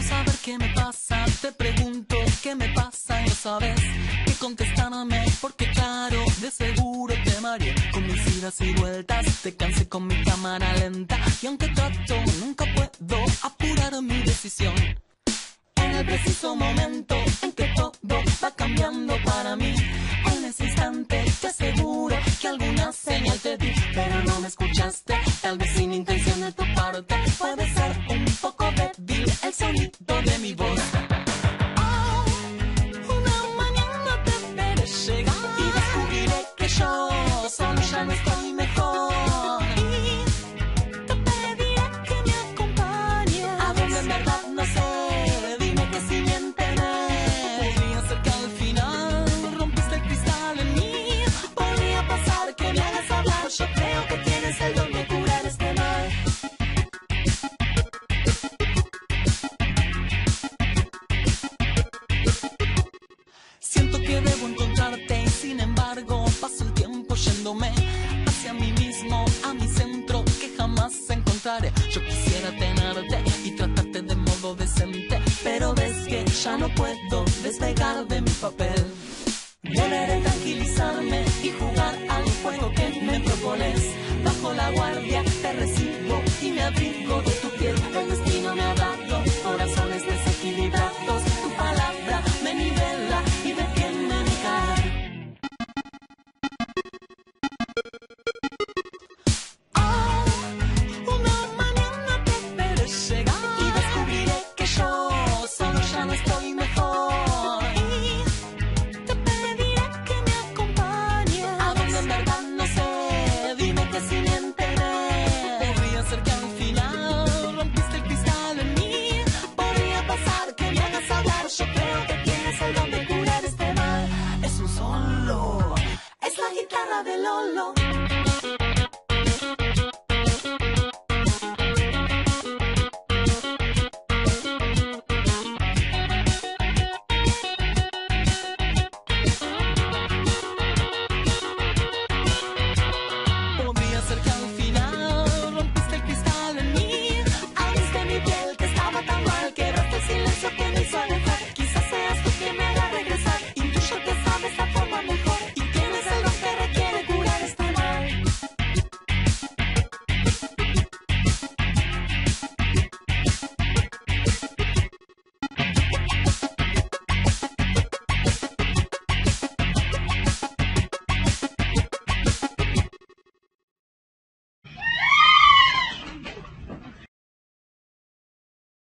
Quiero saber qué me pasa, te pregunto qué me pasa. Y no sabes qué contestarme porque claro, de seguro te mareé. Con mis idas y vueltas, te cansé con mi cámara lenta. Y aunque trato nunca puedo apurar mi decisión. En el preciso momento en que todo va cambiando para mí, en ese instante te aseguro que alguna señal te di, pero no me vez sin intención de tu parte, puede ser un poco débil el sonido de mi voz. Que debo encontrarte y sin embargo paso el tiempo yéndome hacia mí mismo, a mi centro que jamás encontraré. Yo quisiera tenerte y tratarte de modo decente, pero ves que ya no puedo despegar de mi papel. Deberé tranquilizarme y jugar al juego que me propones. Bajo la guardia de Lolo.